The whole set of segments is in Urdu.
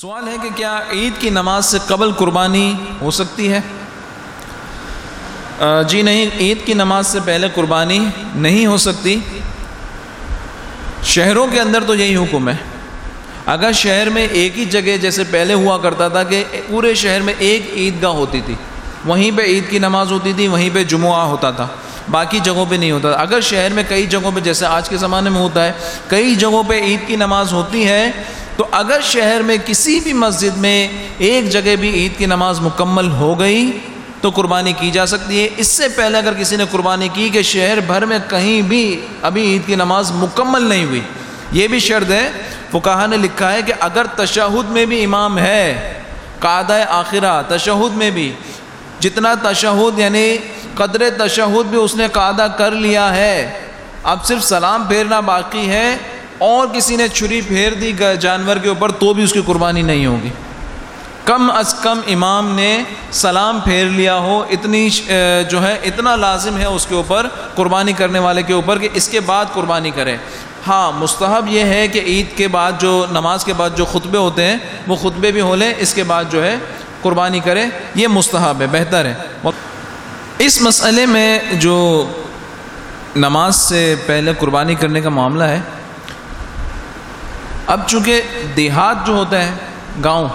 سوال ہے کہ کیا عید کی نماز سے قبل قربانی ہو سکتی ہے؟ جی نہیں، عید کی نماز سے پہلے قربانی نہیں ہو سکتی۔ شہروں کے اندر تو یہی حکم ہے۔ اگر شہر میں ایک ہی جگہ جیسے پہلے ہوا کرتا تھا کہ پورے شہر میں ایک عید گاہ ہوتی تھی، وہیں پہ عید کی نماز ہوتی تھی، وہیں پہ جمعہ ہوتا تھا، باقی جگہوں پہ نہیں ہوتا۔ تھا اگر شہر میں کئی جگہوں پہ، جیسے آج کے زمانے میں ہوتا ہے، کئی جگہوں پہ عید کی نماز ہوتی ہے تو اگر شہر میں کسی بھی مسجد میں ایک جگہ بھی عید کی نماز مکمل ہو گئی تو قربانی کی جا سکتی ہے۔ اس سے پہلے اگر کسی نے قربانی کی کہ شہر بھر میں کہیں بھی ابھی عید کی نماز مکمل نہیں ہوئی، یہ بھی شرط ہے۔ فکاہ نے لکھا ہے کہ اگر تشہد میں بھی امام ہے قادہ آخرہ تشہد میں بھی، جتنا تشہد یعنی قدر تشہد بھی اس نے قادہ کر لیا ہے۔ اب صرف سلام پھیرنا باقی ہے۔ اور کسی نے چھری پھیر دی جانور کے اوپر تو بھی اس کی قربانی نہیں ہوگی۔ کم از کم امام نے سلام پھیر لیا ہو، اتنی جو ہے، اتنا لازم ہے اس کے اوپر قربانی کرنے والے کے اوپر کہ اس کے بعد قربانی کرے۔ ہاں مستحب یہ ہے کہ عید کے بعد جو، نماز کے بعد جو خطبے ہوتے ہیں، وہ خطبے بھی ہو لیں، اس کے بعد جو ہے قربانی کرے۔ یہ مستحب ہے، بہتر ہے۔ اس مسئلے میں جو نماز سے پہلے قربانی کرنے کا معاملہ ہے اب چونکہ دیہات جو ہوتا ہے گاؤں،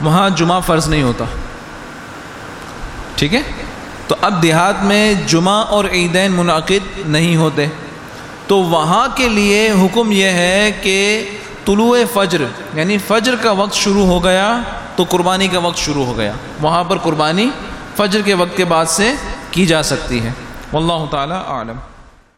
وہاں جمعہ فرض نہیں ہوتا۔ ٹھیک ہے؟ تو اب دیہات میں جمعہ اور عیدین منعقد نہیں ہوتے۔ تو وہاں کے لیے حکم یہ ہے کہ طلوع فجر یعنی فجر کا وقت شروع ہو گیا تو قربانی کا وقت شروع ہو گیا۔ وہاں پر قربانی فجر کے وقت کے بعد سے کی جا سکتی ہے۔ واللہ تعالی عالم